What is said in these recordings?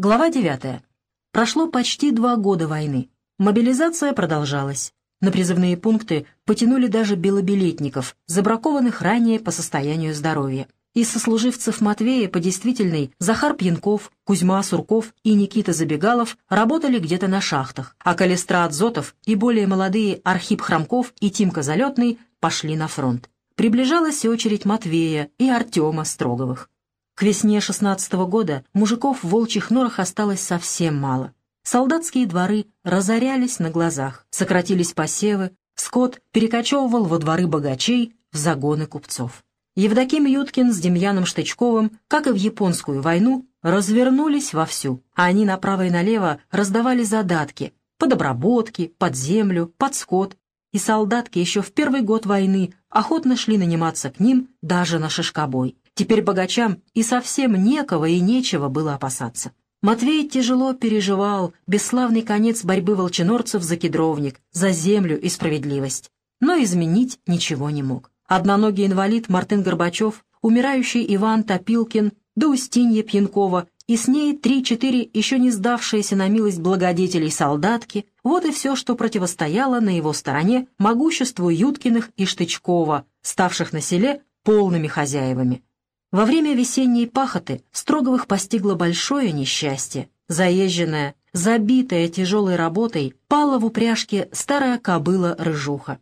Глава 9. Прошло почти два года войны. Мобилизация продолжалась. На призывные пункты потянули даже белобилетников, забракованных ранее по состоянию здоровья. Из сослуживцев Матвея по действительной Захар Пьянков, Кузьма Сурков и Никита Забегалов работали где-то на шахтах, а Калистрат Зотов и более молодые Архип Хромков и Тимка Залетный пошли на фронт. Приближалась очередь Матвея и Артема Строговых. К весне 16 -го года мужиков в волчьих норах осталось совсем мало. Солдатские дворы разорялись на глазах, сократились посевы, скот перекочевывал во дворы богачей, в загоны купцов. Евдоким Юткин с Демьяном Штычковым, как и в японскую войну, развернулись вовсю, а они направо и налево раздавали задатки под обработки, под землю, под скот, и солдатки еще в первый год войны охотно шли наниматься к ним даже на шишкобой. Теперь богачам и совсем некого и нечего было опасаться. Матвей тяжело переживал бесславный конец борьбы волчинорцев за кедровник, за землю и справедливость, но изменить ничего не мог. Одноногий инвалид Мартын Горбачев, умирающий Иван Топилкин, да Устинья Пьянкова и с ней три-четыре еще не сдавшиеся на милость благодетелей солдатки, вот и все, что противостояло на его стороне могуществу Юткиных и Штычкова, ставших на селе полными хозяевами. Во время весенней пахоты Строговых постигло большое несчастье. Заезженная, забитая тяжелой работой, пала в упряжке старая кобыла-рыжуха.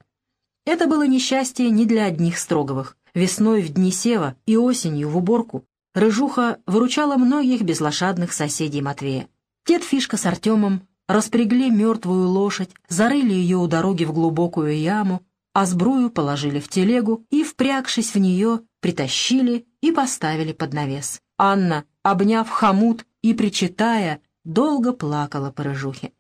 Это было несчастье не для одних Строговых. Весной в дни сева и осенью в уборку рыжуха выручала многих безлошадных соседей Матвея. Дед Фишка с Артемом распрягли мертвую лошадь, зарыли ее у дороги в глубокую яму, а сбрую положили в телегу и, впрягшись в нее, притащили и поставили под навес. Анна, обняв хомут и причитая, долго плакала по рыжухе.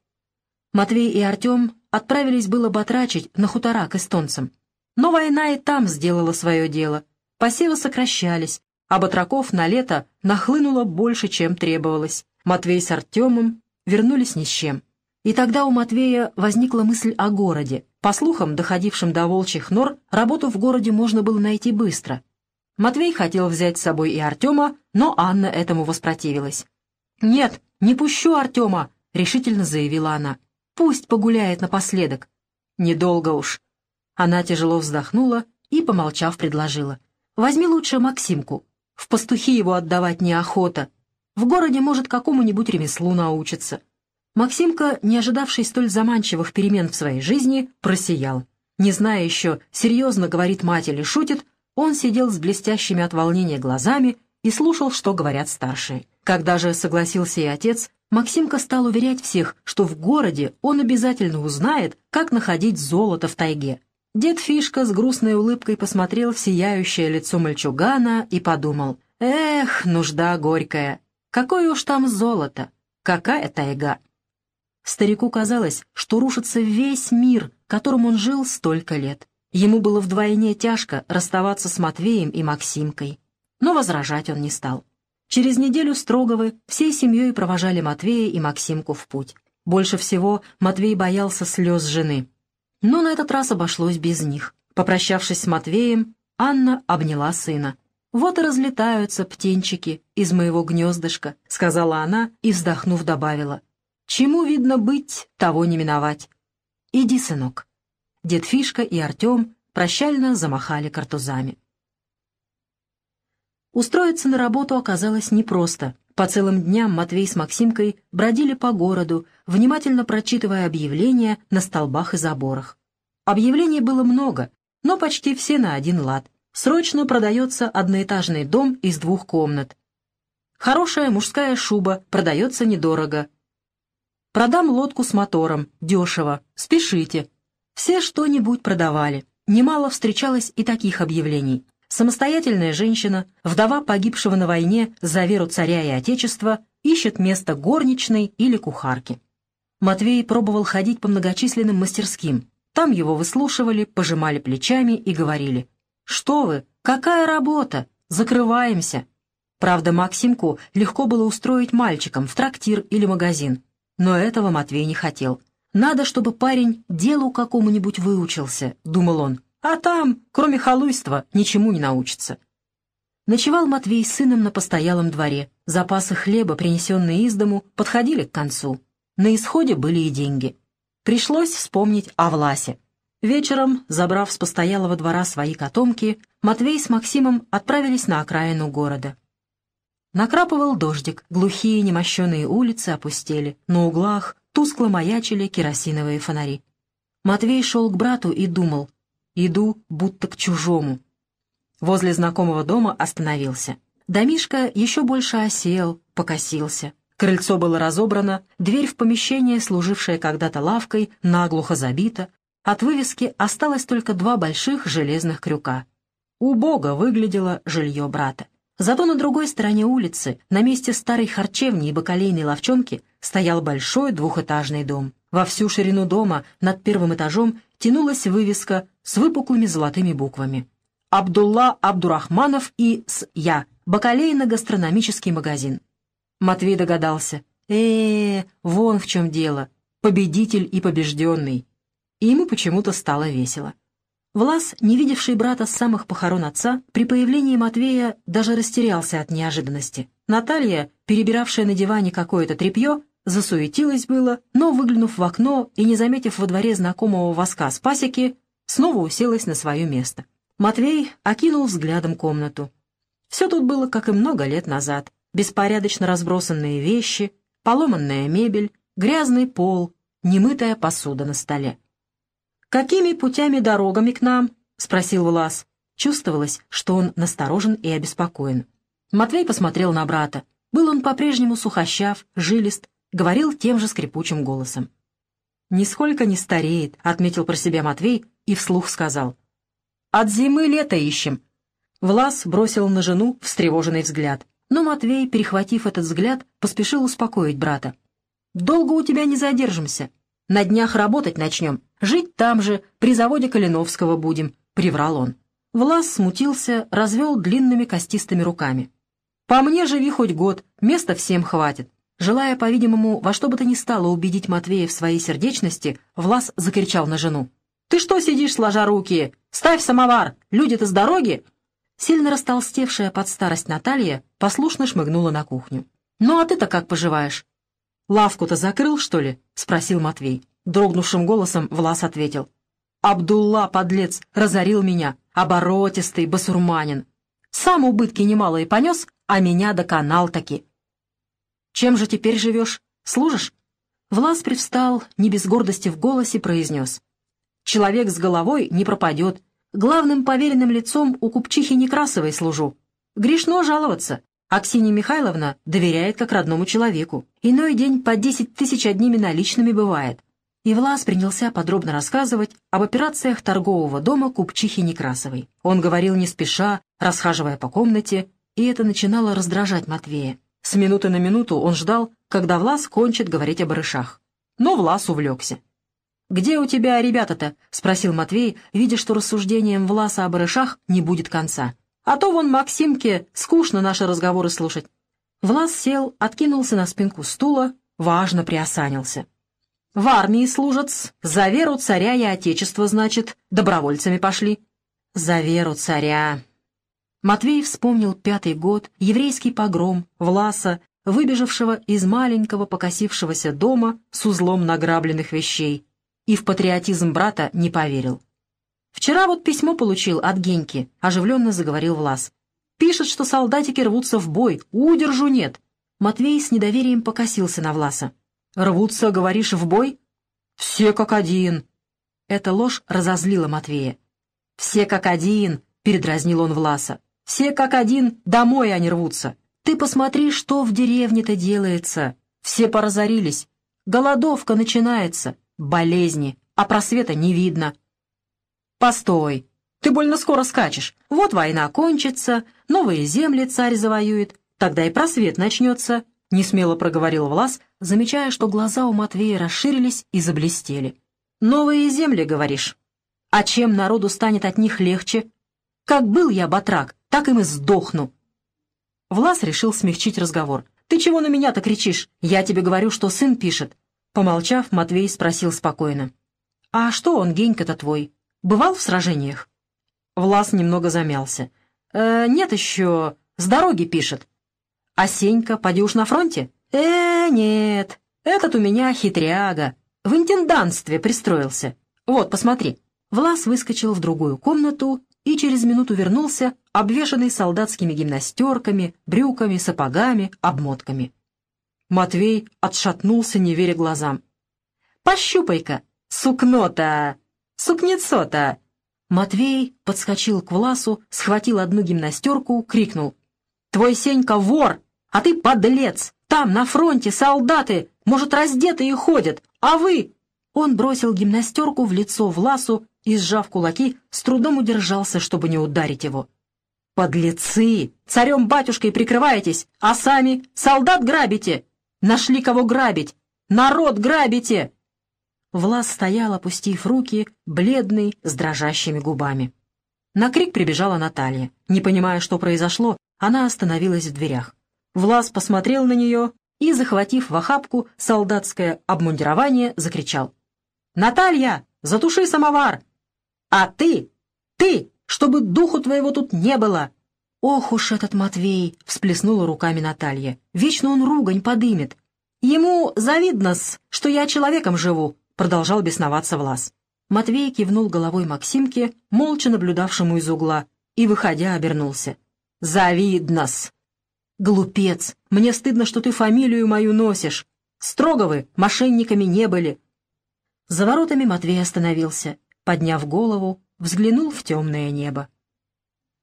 Матвей и Артем отправились было батрачить на хутора к эстонцам. Но война и там сделала свое дело. Посевы сокращались, а батраков на лето нахлынуло больше, чем требовалось. Матвей с Артемом вернулись ни с чем. И тогда у Матвея возникла мысль о городе, по слухам, доходившим до волчьих нор, работу в городе можно было найти быстро. Матвей хотел взять с собой и Артема, но Анна этому воспротивилась. «Нет, не пущу Артема», — решительно заявила она. «Пусть погуляет напоследок». «Недолго уж». Она тяжело вздохнула и, помолчав, предложила. «Возьми лучше Максимку. В пастухи его отдавать неохота. В городе, может, какому-нибудь ремеслу научиться. Максимка, не ожидавший столь заманчивых перемен в своей жизни, просиял. Не зная еще, серьезно говорит мать или шутит, он сидел с блестящими от волнения глазами и слушал, что говорят старшие. Когда же согласился и отец, Максимка стал уверять всех, что в городе он обязательно узнает, как находить золото в тайге. Дед Фишка с грустной улыбкой посмотрел в сияющее лицо мальчугана и подумал, «Эх, нужда горькая! Какое уж там золото! Какая тайга!» Старику казалось, что рушится весь мир, которым он жил столько лет. Ему было вдвойне тяжко расставаться с Матвеем и Максимкой. Но возражать он не стал. Через неделю Строговы всей семьей провожали Матвея и Максимку в путь. Больше всего Матвей боялся слез жены. Но на этот раз обошлось без них. Попрощавшись с Матвеем, Анна обняла сына. «Вот и разлетаются птенчики из моего гнездышка», — сказала она и, вздохнув, добавила. Чему, видно, быть, того не миновать. Иди, сынок. Дед Фишка и Артем прощально замахали картузами. Устроиться на работу оказалось непросто. По целым дням Матвей с Максимкой бродили по городу, внимательно прочитывая объявления на столбах и заборах. Объявлений было много, но почти все на один лад. Срочно продается одноэтажный дом из двух комнат. Хорошая мужская шуба продается недорого, Продам лодку с мотором, дешево, спешите. Все что-нибудь продавали. Немало встречалось и таких объявлений. Самостоятельная женщина, вдова погибшего на войне за веру царя и отечества, ищет место горничной или кухарки. Матвей пробовал ходить по многочисленным мастерским. Там его выслушивали, пожимали плечами и говорили. «Что вы? Какая работа? Закрываемся!» Правда, Максимку легко было устроить мальчиком в трактир или магазин. Но этого Матвей не хотел. «Надо, чтобы парень делу какому-нибудь выучился», — думал он. «А там, кроме халуйства, ничему не научится». Ночевал Матвей с сыном на постоялом дворе. Запасы хлеба, принесенные из дому, подходили к концу. На исходе были и деньги. Пришлось вспомнить о Власе. Вечером, забрав с постоялого двора свои котомки, Матвей с Максимом отправились на окраину города. Накрапывал дождик, глухие немощенные улицы опустели, на углах тускло маячили керосиновые фонари. Матвей шел к брату и думал, иду будто к чужому. Возле знакомого дома остановился. Домишка еще больше осел, покосился. Крыльцо было разобрано, дверь в помещение, служившее когда-то лавкой, наглухо забита. От вывески осталось только два больших железных крюка. Убого выглядело жилье брата. Зато на другой стороне улицы, на месте старой харчевни и бакалейной ловчонки, стоял большой двухэтажный дом. Во всю ширину дома над первым этажом тянулась вывеска с выпуклыми золотыми буквами. Абдулла Абдурахманов и С.Я. Бакалейно-гастрономический магазин. Матвей догадался. э, -э вон в чем дело. Победитель и побежденный. И ему почему-то стало весело. Влас, не видевший брата с самых похорон отца, при появлении Матвея даже растерялся от неожиданности. Наталья, перебиравшая на диване какое-то тряпье, засуетилась было, но, выглянув в окно и не заметив во дворе знакомого воска с пасеки, снова уселась на свое место. Матвей окинул взглядом комнату. Все тут было, как и много лет назад. Беспорядочно разбросанные вещи, поломанная мебель, грязный пол, немытая посуда на столе. «Какими путями дорогами к нам?» — спросил Влас. Чувствовалось, что он насторожен и обеспокоен. Матвей посмотрел на брата. Был он по-прежнему сухощав, жилист, говорил тем же скрипучим голосом. «Нисколько не стареет», — отметил про себя Матвей и вслух сказал. От зимы лето ищем». Влас бросил на жену встревоженный взгляд. Но Матвей, перехватив этот взгляд, поспешил успокоить брата. «Долго у тебя не задержимся. На днях работать начнем. Жить там же, при заводе Калиновского будем», — приврал он. Влас смутился, развел длинными костистыми руками. «По мне живи хоть год, места всем хватит». Желая, по-видимому, во что бы то ни стало убедить Матвея в своей сердечности, Влас закричал на жену. «Ты что сидишь, сложа руки? Ставь самовар! Люди-то с дороги!» Сильно растолстевшая под старость Наталья послушно шмыгнула на кухню. «Ну а ты-то как поживаешь?» «Лавку-то закрыл, что ли?» — спросил Матвей. Дрогнувшим голосом Влас ответил. «Абдулла, подлец, разорил меня, оборотистый басурманин. Сам убытки немалые понес, а меня доконал таки». «Чем же теперь живешь? Служишь?» Влас привстал, не без гордости в голосе произнес. Человек с головой не пропадет. Главным поверенным лицом у купчихи Некрасовой служу. Грешно жаловаться. Аксинья Михайловна доверяет как родному человеку. Иной день по десять тысяч одними наличными бывает. И Влас принялся подробно рассказывать об операциях торгового дома купчихи Некрасовой. Он говорил не спеша, расхаживая по комнате, и это начинало раздражать Матвея. С минуты на минуту он ждал, когда Влас кончит говорить о барышах. Но Влас увлекся. «Где у тебя ребята-то?» — спросил Матвей, видя, что рассуждением Власа о барышах не будет конца. «А то вон Максимке скучно наши разговоры слушать». Влас сел, откинулся на спинку стула, важно приосанился. «В армии служат, за веру царя и отечества, значит, добровольцами пошли». «За веру царя». Матвей вспомнил пятый год, еврейский погром, Власа, выбежавшего из маленького покосившегося дома с узлом награбленных вещей, и в патриотизм брата не поверил. «Вчера вот письмо получил от Геньки», — оживленно заговорил Влас. «Пишет, что солдатики рвутся в бой, удержу нет». Матвей с недоверием покосился на Власа. «Рвутся, говоришь, в бой?» «Все как один». Эта ложь разозлила Матвея. «Все как один», — передразнил он Власа. «Все как один, домой они рвутся. Ты посмотри, что в деревне-то делается. Все поразорились. Голодовка начинается болезни, а просвета не видно. Постой, ты больно скоро скачешь. Вот война кончится, новые земли царь завоюет, тогда и просвет начнется, — несмело проговорил Влас, замечая, что глаза у Матвея расширились и заблестели. «Новые земли, говоришь? А чем народу станет от них легче? Как был я батрак, так им и сдохну». Влас решил смягчить разговор. «Ты чего на меня-то кричишь? Я тебе говорю, что сын пишет. Помолчав, Матвей спросил спокойно. «А что он, Генька-то твой? Бывал в сражениях?» Влас немного замялся. «Э, «Нет еще, с дороги пишет». «А Сенька, поди уж на фронте?» «Э, нет, этот у меня хитряга. В интендантстве пристроился. Вот, посмотри». Влас выскочил в другую комнату и через минуту вернулся, обвешанный солдатскими гимнастерками, брюками, сапогами, обмотками. Матвей отшатнулся, не веря глазам. «Пощупай-ка! Сукно-то! Сукнецо-то!» Матвей подскочил к Власу, схватил одну гимнастерку, крикнул. «Твой Сенька вор, а ты подлец! Там, на фронте, солдаты, может, раздетые ходят, а вы...» Он бросил гимнастерку в лицо Власу и, сжав кулаки, с трудом удержался, чтобы не ударить его. «Подлецы! Царем-батюшкой прикрываетесь, а сами солдат грабите! Нашли кого грабить! Народ грабите!» Влас стоял, опустив руки, бледный, с дрожащими губами. На крик прибежала Наталья. Не понимая, что произошло, она остановилась в дверях. Влас посмотрел на нее и, захватив в охапку солдатское обмундирование, закричал. «Наталья, затуши самовар! А ты, ты, чтобы духу твоего тут не было!» «Ох уж этот Матвей!» — всплеснула руками Наталья. «Вечно он ругань подымет. Ему завидно-с, что я человеком живу, продолжал бесноваться Влас. Матвей кивнул головой Максимке, молча наблюдавшему из угла, и, выходя, обернулся. «Завидно-с!» «Глупец! Мне стыдно, что ты фамилию мою носишь! Строговы мошенниками не были!» За воротами Матвей остановился, подняв голову, взглянул в темное небо.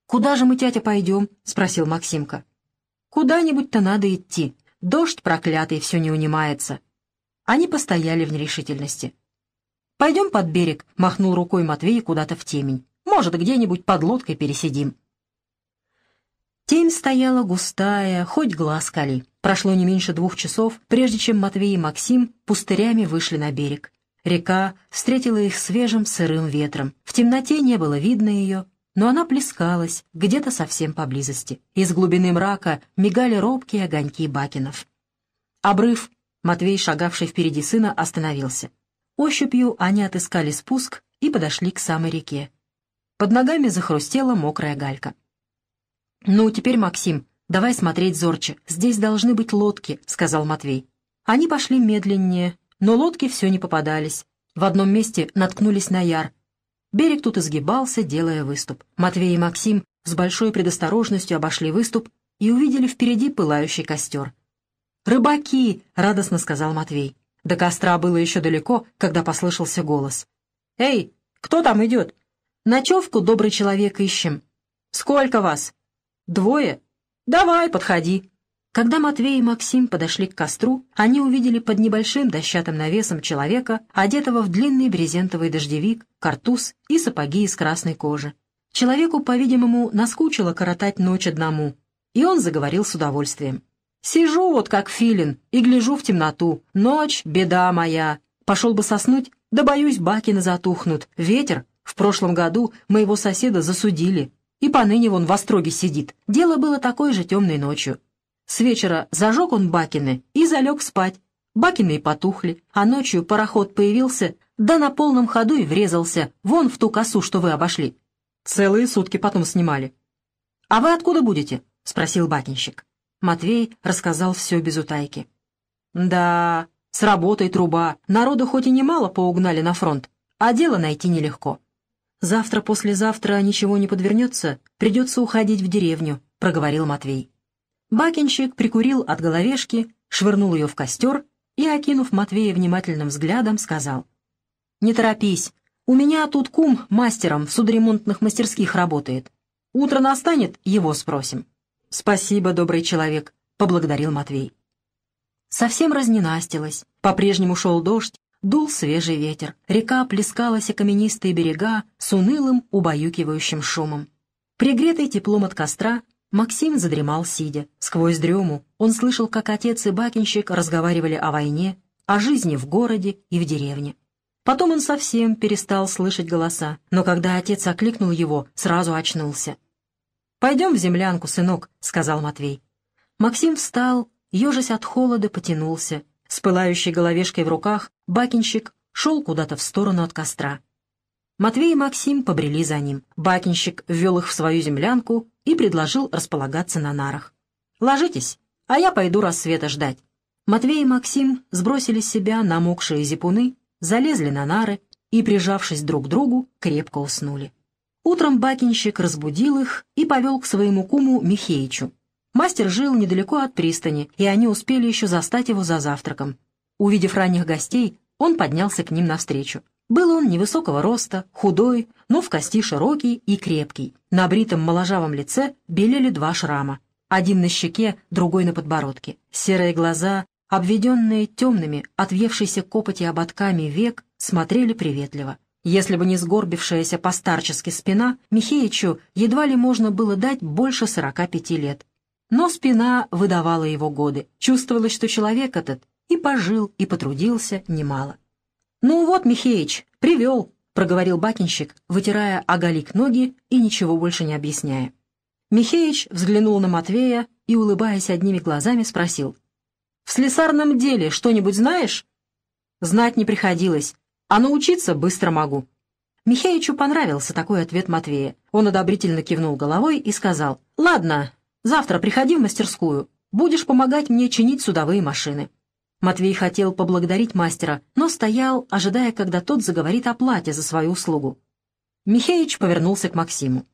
«Куда же мы, тятя, пойдем?» — спросил Максимка. «Куда-нибудь-то надо идти. Дождь проклятый все не унимается. Они постояли в нерешительности. «Пойдем под берег», — махнул рукой Матвей куда-то в темень. «Может, где-нибудь под лодкой пересидим». Тень стояла густая, хоть глаз кали. Прошло не меньше двух часов, прежде чем Матвей и Максим пустырями вышли на берег. Река встретила их свежим сырым ветром. В темноте не было видно ее, но она плескалась где-то совсем поблизости. Из глубины мрака мигали робкие огоньки бакенов. Обрыв Матвей, шагавший впереди сына, остановился. Ощупью они отыскали спуск и подошли к самой реке. Под ногами захрустела мокрая галька. «Ну, теперь, Максим, давай смотреть зорче. Здесь должны быть лодки», — сказал Матвей. Они пошли медленнее, но лодки все не попадались. В одном месте наткнулись на яр. Берег тут изгибался, делая выступ. Матвей и Максим с большой предосторожностью обошли выступ и увидели впереди пылающий костер. «Рыбаки!» — радостно сказал Матвей. До костра было еще далеко, когда послышался голос. «Эй, кто там идет? Ночевку, добрый человек, ищем. Сколько вас? Двое? Давай, подходи». Когда Матвей и Максим подошли к костру, они увидели под небольшим дощатым навесом человека, одетого в длинный брезентовый дождевик, картуз и сапоги из красной кожи. Человеку, по-видимому, наскучило коротать ночь одному, и он заговорил с удовольствием. Сижу вот как филин и гляжу в темноту. Ночь — беда моя. Пошел бы соснуть, да боюсь, бакины затухнут. Ветер. В прошлом году моего соседа засудили. И поныне вон в остроге сидит. Дело было такой же темной ночью. С вечера зажег он бакины и залег спать. Бакины и потухли, а ночью пароход появился, да на полном ходу и врезался, вон в ту косу, что вы обошли. Целые сутки потом снимали. «А вы откуда будете?» — спросил бакинщик. Матвей рассказал все без утайки. «Да, с работой труба. Народу хоть и немало поугнали на фронт, а дело найти нелегко. Завтра-послезавтра ничего не подвернется, придется уходить в деревню», — проговорил Матвей. Бакинщик прикурил от головешки, швырнул ее в костер и, окинув Матвея внимательным взглядом, сказал. «Не торопись, у меня тут кум мастером в судоремонтных мастерских работает. Утро настанет, его спросим». «Спасибо, добрый человек», — поблагодарил Матвей. Совсем разненастилось. По-прежнему шел дождь, дул свежий ветер. Река плескалась о каменистые берега с унылым, убаюкивающим шумом. Пригретый теплом от костра, Максим задремал сидя. Сквозь дрему он слышал, как отец и бакинщик разговаривали о войне, о жизни в городе и в деревне. Потом он совсем перестал слышать голоса, но когда отец окликнул его, сразу очнулся. «Пойдем в землянку, сынок», — сказал Матвей. Максим встал, ежась от холода, потянулся. С пылающей головешкой в руках бакинщик шел куда-то в сторону от костра. Матвей и Максим побрели за ним. Бакинщик ввел их в свою землянку и предложил располагаться на нарах. «Ложитесь, а я пойду рассвета ждать». Матвей и Максим сбросили с себя намокшие зипуны, залезли на нары и, прижавшись друг к другу, крепко уснули. Утром бакинщик разбудил их и повел к своему куму Михеичу. Мастер жил недалеко от пристани, и они успели еще застать его за завтраком. Увидев ранних гостей, он поднялся к ним навстречу. Был он невысокого роста, худой, но в кости широкий и крепкий. На бритом моложавом лице белели два шрама. Один на щеке, другой на подбородке. Серые глаза, обведенные темными, отвевшейся копоти ободками век, смотрели приветливо. Если бы не сгорбившаяся постарчески спина, Михеичу едва ли можно было дать больше сорока пяти лет. Но спина выдавала его годы. Чувствовалось, что человек этот и пожил, и потрудился немало. «Ну вот, Михеич, привел», — проговорил бакинщик, вытирая оголик ноги и ничего больше не объясняя. Михеич взглянул на Матвея и, улыбаясь одними глазами, спросил. «В слесарном деле что-нибудь знаешь?» «Знать не приходилось, а научиться быстро могу». Михеичу понравился такой ответ Матвея. Он одобрительно кивнул головой и сказал, «Ладно, завтра приходи в мастерскую, будешь помогать мне чинить судовые машины». Матвей хотел поблагодарить мастера, но стоял, ожидая, когда тот заговорит о плате за свою услугу. Михеич повернулся к Максиму.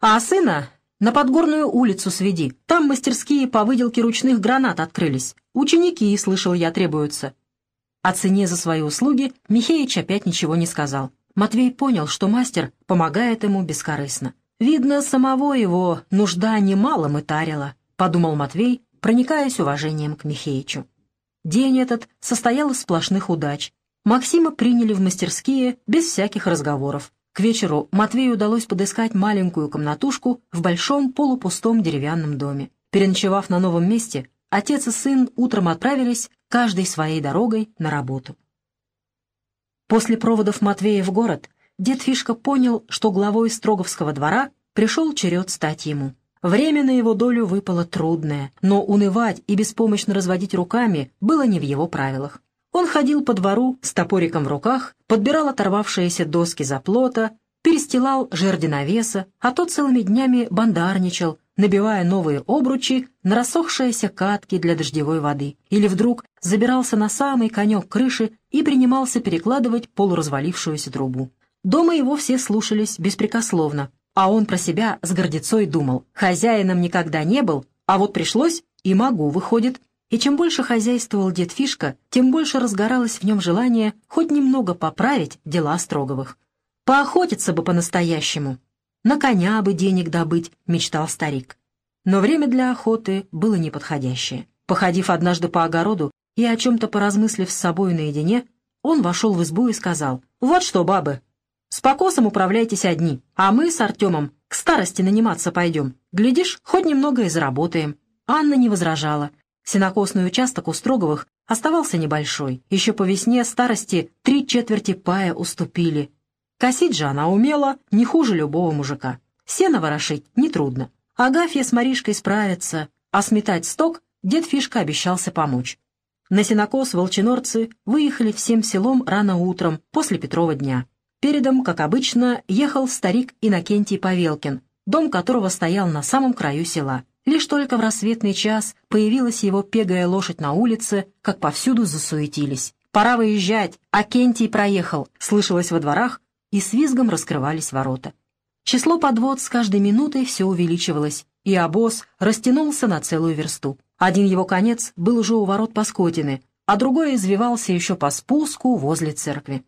«А сына на Подгорную улицу сведи. Там мастерские по выделке ручных гранат открылись. Ученики, слышал я, требуются». О цене за свои услуги Михеич опять ничего не сказал. Матвей понял, что мастер помогает ему бескорыстно. «Видно, самого его нужда немало мытарила», — подумал Матвей, проникаясь уважением к Михеичу. День этот состоял из сплошных удач. Максима приняли в мастерские без всяких разговоров. К вечеру Матвею удалось подыскать маленькую комнатушку в большом полупустом деревянном доме. Переночевав на новом месте, отец и сын утром отправились каждой своей дорогой на работу. После проводов Матвея в город дед Фишка понял, что главой Строговского двора пришел черед стать ему. Время на его долю выпало трудное, но унывать и беспомощно разводить руками было не в его правилах. Он ходил по двору с топориком в руках, подбирал оторвавшиеся доски за плота, перестилал жерди навеса, а то целыми днями бандарничал, набивая новые обручи на рассохшиеся катки для дождевой воды, или вдруг забирался на самый конек крыши и принимался перекладывать полуразвалившуюся трубу. Дома его все слушались беспрекословно, а он про себя с гордецой думал, хозяином никогда не был, а вот пришлось и могу, выходит. И чем больше хозяйствовал дед Фишка, тем больше разгоралось в нем желание хоть немного поправить дела Строговых. Поохотиться бы по-настоящему. На коня бы денег добыть, мечтал старик. Но время для охоты было неподходящее. Походив однажды по огороду и о чем-то поразмыслив с собой наедине, он вошел в избу и сказал, «Вот что, бабы, с покосом управляйтесь одни, а мы с Артемом к старости наниматься пойдем. Глядишь, хоть немного и заработаем». Анна не возражала. Сенокосный участок у Строговых оставался небольшой. Еще по весне старости три четверти пая уступили. Косить же она умела не хуже любого мужика. Сено ворошить нетрудно. Агафья с Маришкой справятся, а сметать сток дед Фишка обещался помочь. На сенокос волчинорцы выехали всем селом рано утром, после Петрова дня. Передом, как обычно, ехал старик Иннокентий Павелкин, дом которого стоял на самом краю села. Лишь только в рассветный час появилась его пегая лошадь на улице, как повсюду засуетились. «Пора выезжать! Акентий проехал!» слышалось во дворах, и с визгом раскрывались ворота. Число подвод с каждой минутой все увеличивалось, и обоз растянулся на целую версту. Один его конец был уже у ворот Паскотины, а другой извивался еще по спуску возле церкви.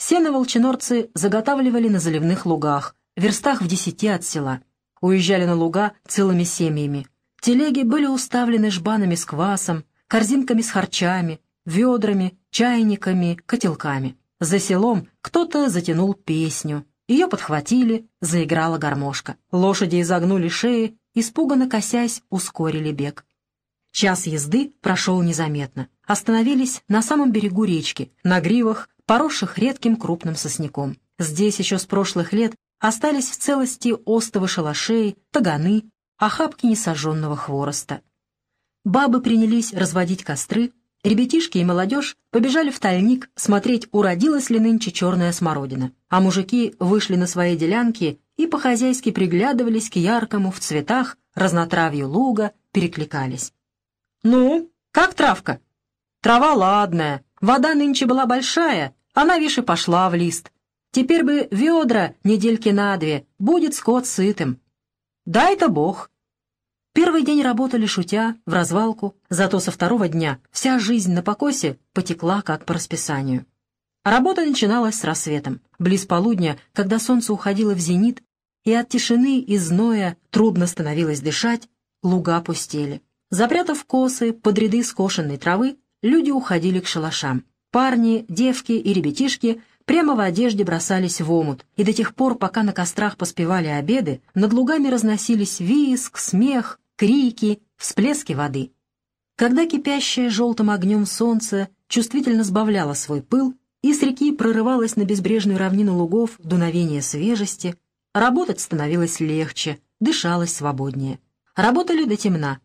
Сено волчинорцы заготавливали на заливных лугах, верстах в десяти от села. Уезжали на луга целыми семьями. Телеги были уставлены жбанами с квасом, корзинками с харчами, ведрами, чайниками, котелками. За селом кто-то затянул песню. Ее подхватили, заиграла гармошка. Лошади изогнули шеи, испуганно косясь, ускорили бег. Час езды прошел незаметно. Остановились на самом берегу речки, на гривах поросших редким крупным сосняком. Здесь еще с прошлых лет остались в целости остовы шалашей, таганы, охапки несожженного хвороста. Бабы принялись разводить костры, Ребятишки и молодежь побежали в тальник смотреть, уродилась ли нынче черная смородина, а мужики вышли на свои делянки и по-хозяйски приглядывались к яркому в цветах разнотравью луга, перекликались. «Ну, как травка?» «Трава ладная, вода нынче была большая, она, вишь, и пошла в лист. Теперь бы ведра недельки на две, будет скот сытым». «Дай-то бог», Первый день работали шутя, в развалку, зато со второго дня вся жизнь на покосе потекла как по расписанию. Работа начиналась с рассветом. Близ полудня, когда солнце уходило в зенит, и от тишины и зноя трудно становилось дышать, луга пустели. Запрятав косы под ряды скошенной травы, люди уходили к шалашам. Парни, девки и ребятишки прямо в одежде бросались в омут, и до тех пор, пока на кострах поспевали обеды, над лугами разносились виск, смех, крики, всплески воды. Когда кипящее желтым огнем солнце чувствительно сбавляло свой пыл, и с реки прорывалось на безбрежную равнину лугов дуновение свежести, работать становилось легче, дышалось свободнее. Работали до темна.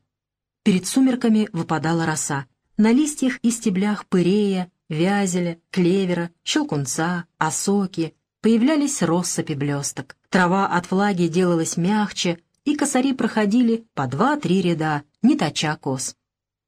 Перед сумерками выпадала роса. На листьях и стеблях пырея, вязеля, клевера, щелкунца, осоки появлялись россыпи блесток. Трава от влаги делалась мягче, и косари проходили по два-три ряда, не точа кос.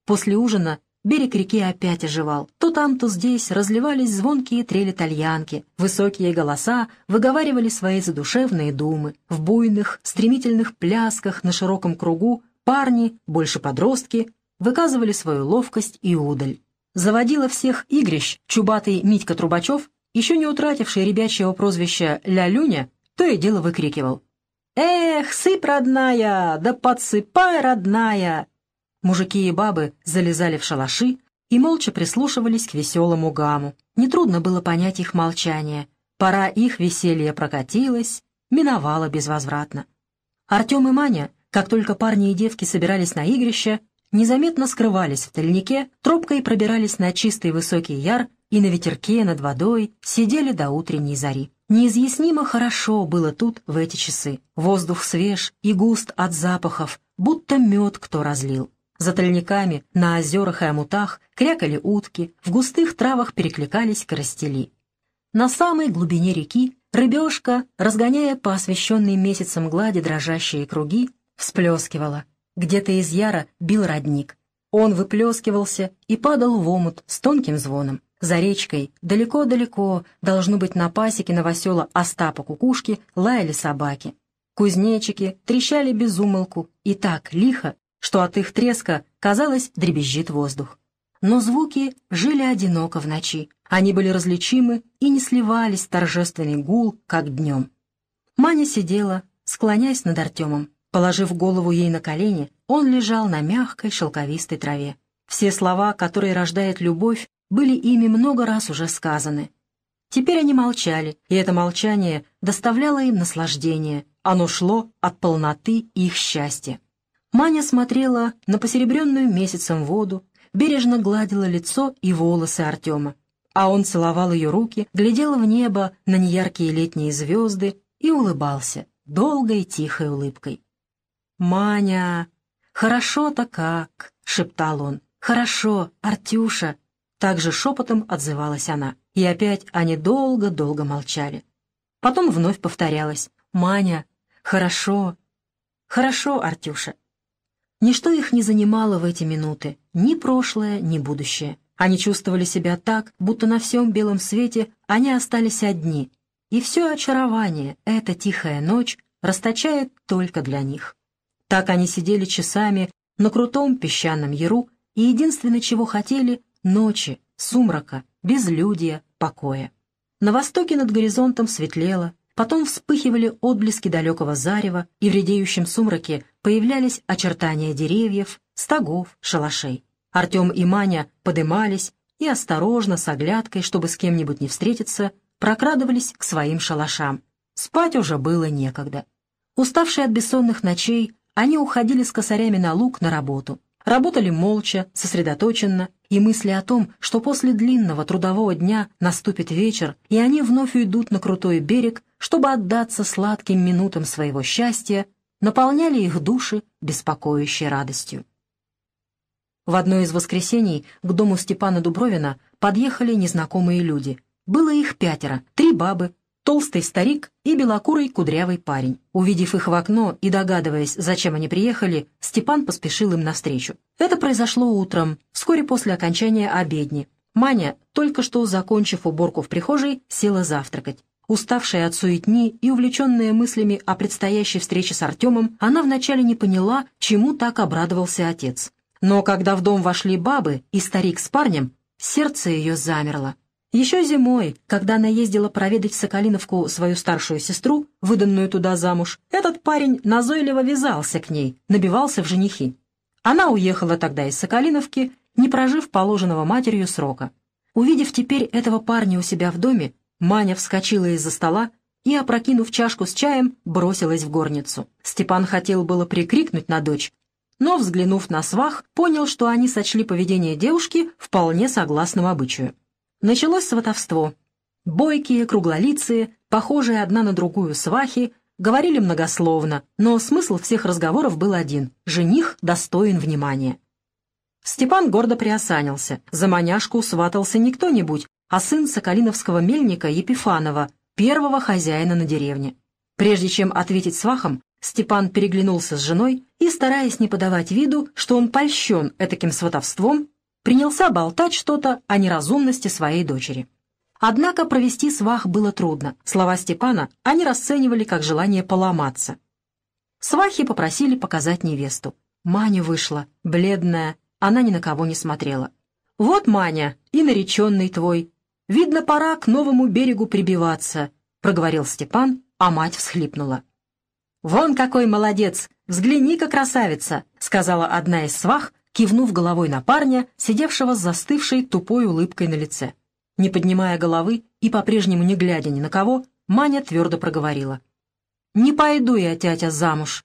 После ужина берег реки опять оживал. То там, то здесь разливались звонкие трели тальянки, высокие голоса выговаривали свои задушевные думы. В буйных, стремительных плясках на широком кругу парни, больше подростки, выказывали свою ловкость и удаль. Заводила всех игрищ чубатый Митька Трубачев, еще не утративший ребячьего прозвища «Ля-Люня», то и дело выкрикивал. «Эх, сыпь, родная, да подсыпай, родная!» Мужики и бабы залезали в шалаши и молча прислушивались к веселому гаму. Нетрудно было понять их молчание. Пора их веселья прокатилась, миновала безвозвратно. Артем и Маня, как только парни и девки собирались на игрище, незаметно скрывались в тальнике, тропкой пробирались на чистый высокий яр и на ветерке над водой сидели до утренней зари. Неизъяснимо хорошо было тут в эти часы. Воздух свеж и густ от запахов, будто мед кто разлил. За тальниками, на озерах и омутах крякали утки, в густых травах перекликались коростели. На самой глубине реки рыбешка, разгоняя по освещенной месяцем глади дрожащие круги, всплескивала. Где-то из яра бил родник. Он выплескивался и падал в омут с тонким звоном. За речкой, далеко-далеко, должно быть на пасеке новосела Остапа Кукушки, лаяли собаки. Кузнечики трещали без умолку и так лихо, что от их треска, казалось, дребезжит воздух. Но звуки жили одиноко в ночи. Они были различимы и не сливались в торжественный гул, как днем. Маня сидела, склоняясь над Артемом. Положив голову ей на колени, он лежал на мягкой шелковистой траве. Все слова, которые рождает любовь, были ими много раз уже сказаны. Теперь они молчали, и это молчание доставляло им наслаждение. Оно шло от полноты их счастья. Маня смотрела на посеребренную месяцем воду, бережно гладила лицо и волосы Артема, а он целовал ее руки, глядел в небо на неяркие летние звезды и улыбался долгой тихой улыбкой. «Маня, хорошо-то как!» — шептал он. «Хорошо, Артюша!» Также шепотом отзывалась она. И опять они долго-долго молчали. Потом вновь повторялось. «Маня, хорошо, хорошо, Артюша». Ничто их не занимало в эти минуты, ни прошлое, ни будущее. Они чувствовали себя так, будто на всем белом свете они остались одни, и все очарование, эта тихая ночь, расточает только для них. Так они сидели часами на крутом песчаном яру, и единственное, чего хотели, ночи, сумрака, безлюдия, покоя. На востоке над горизонтом светлело, потом вспыхивали отблески далекого зарева, и в редеющем сумраке появлялись очертания деревьев, стогов, шалашей. Артем и Маня подымались и осторожно, с оглядкой, чтобы с кем-нибудь не встретиться, прокрадывались к своим шалашам. Спать уже было некогда. Уставшие от бессонных ночей, они уходили с косарями на луг на работу. Работали молча, сосредоточенно, и мысли о том, что после длинного трудового дня наступит вечер, и они вновь уйдут на крутой берег, чтобы отдаться сладким минутам своего счастья, наполняли их души беспокоящей радостью. В одно из воскресений к дому Степана Дубровина подъехали незнакомые люди. Было их пятеро, три бабы, толстый старик и белокурый кудрявый парень. Увидев их в окно и догадываясь, зачем они приехали, Степан поспешил им навстречу. Это произошло утром, вскоре после окончания обедни. Маня, только что закончив уборку в прихожей, села завтракать. Уставшая от суетни и увлеченная мыслями о предстоящей встрече с Артемом, она вначале не поняла, чему так обрадовался отец. Но когда в дом вошли бабы и старик с парнем, сердце ее замерло. Еще зимой, когда она ездила проведать в Соколиновку свою старшую сестру, выданную туда замуж, этот парень назойливо вязался к ней, набивался в женихи. Она уехала тогда из Соколиновки, не прожив положенного матерью срока. Увидев теперь этого парня у себя в доме, Маня вскочила из-за стола и, опрокинув чашку с чаем, бросилась в горницу. Степан хотел было прикрикнуть на дочь, но, взглянув на свах, понял, что они сочли поведение девушки вполне согласным обычаю. Началось сватовство. Бойкие, круглолицые, похожие одна на другую свахи, говорили многословно, но смысл всех разговоров был один — жених достоин внимания. Степан гордо приосанился. За маняшку сватался не кто-нибудь, а сын соколиновского мельника Епифанова, первого хозяина на деревне. Прежде чем ответить свахам, Степан переглянулся с женой и, стараясь не подавать виду, что он польщен этаким сватовством, принялся болтать что-то о неразумности своей дочери. Однако провести свах было трудно. Слова Степана они расценивали как желание поломаться. Свахи попросили показать невесту. Маня вышла, бледная, она ни на кого не смотрела. «Вот, Маня, и нареченный твой. Видно, пора к новому берегу прибиваться», — проговорил Степан, а мать всхлипнула. «Вон какой молодец! Взгляни-ка, красавица!» — сказала одна из свах, кивнув головой на парня, сидевшего с застывшей тупой улыбкой на лице. Не поднимая головы и по-прежнему не глядя ни на кого, Маня твердо проговорила. «Не пойду я, тятя, замуж!»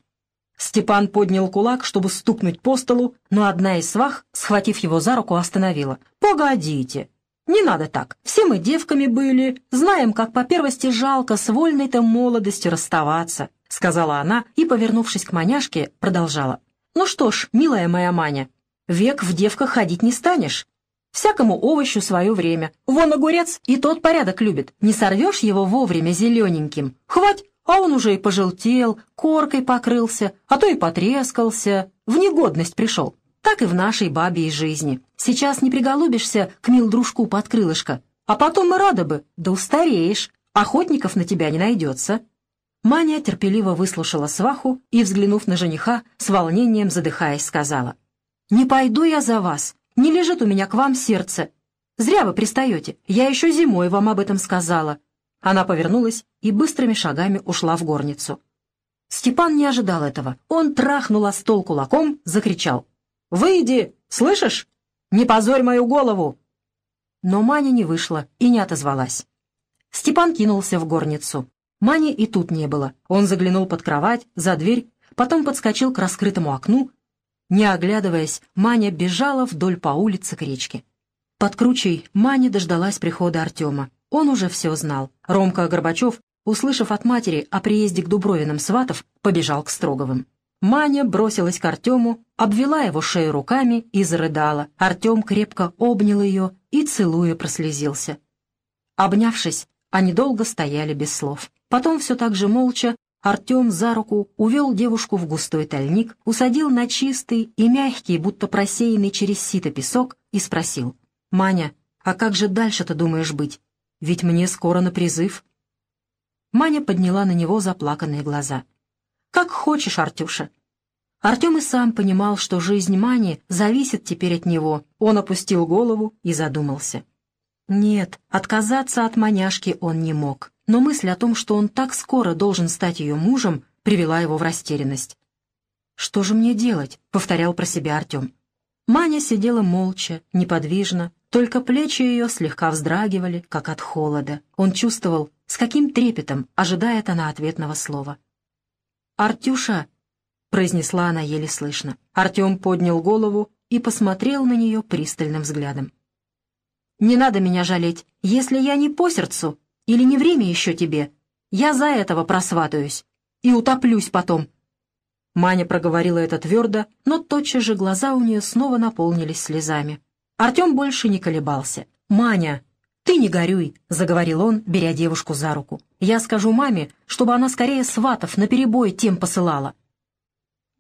Степан поднял кулак, чтобы стукнуть по столу, но одна из свах, схватив его за руку, остановила. «Погодите! Не надо так. Все мы девками были, знаем, как по первости жалко с вольной-то молодостью расставаться. — сказала она и, повернувшись к маняшке, продолжала. «Ну что ж, милая моя Маня, век в девках ходить не станешь. Всякому овощу свое время. Вон огурец и тот порядок любит. Не сорвешь его вовремя зелененьким. Хвать, а он уже и пожелтел, коркой покрылся, а то и потрескался, в негодность пришел. Так и в нашей бабьей жизни. Сейчас не приголубишься к мил дружку под крылышко, а потом и рада бы, да устареешь, охотников на тебя не найдется». Маня терпеливо выслушала сваху и, взглянув на жениха, с волнением задыхаясь, сказала. «Не пойду я за вас. Не лежит у меня к вам сердце. Зря вы пристаете. Я еще зимой вам об этом сказала». Она повернулась и быстрыми шагами ушла в горницу. Степан не ожидал этого. Он трахнул о стол кулаком, закричал. «Выйди! Слышишь? Не позорь мою голову!» Но Маня не вышла и не отозвалась. Степан кинулся в горницу. Мани и тут не было. Он заглянул под кровать, за дверь, потом подскочил к раскрытому окну. Не оглядываясь, Маня бежала вдоль по улице к речке. Под кручей Маня дождалась прихода Артема. Он уже все знал. Ромка Горбачев, услышав от матери о приезде к Дубровиным сватов, побежал к Строговым. Маня бросилась к Артему, обвела его шею руками и зарыдала. Артем крепко обнял ее и, целуя, прослезился. Обнявшись, они долго стояли без слов. Потом все так же молча Артем за руку увел девушку в густой тальник, усадил на чистый и мягкий, будто просеянный через сито песок, и спросил. «Маня, а как же дальше-то думаешь быть? Ведь мне скоро на призыв». Маня подняла на него заплаканные глаза. «Как хочешь, Артюша». Артем и сам понимал, что жизнь Мани зависит теперь от него. Он опустил голову и задумался. Нет, отказаться от маняшки он не мог но мысль о том, что он так скоро должен стать ее мужем, привела его в растерянность. «Что же мне делать?» — повторял про себя Артем. Маня сидела молча, неподвижно, только плечи ее слегка вздрагивали, как от холода. Он чувствовал, с каким трепетом ожидает она ответного слова. «Артюша!» — произнесла она еле слышно. Артем поднял голову и посмотрел на нее пристальным взглядом. «Не надо меня жалеть. Если я не по сердцу, или не время еще тебе? Я за этого просватаюсь. И утоплюсь потом. Маня проговорила это твердо, но тотчас же глаза у нее снова наполнились слезами. Артем больше не колебался. «Маня, ты не горюй», — заговорил он, беря девушку за руку. «Я скажу маме, чтобы она скорее сватов на перебой тем посылала».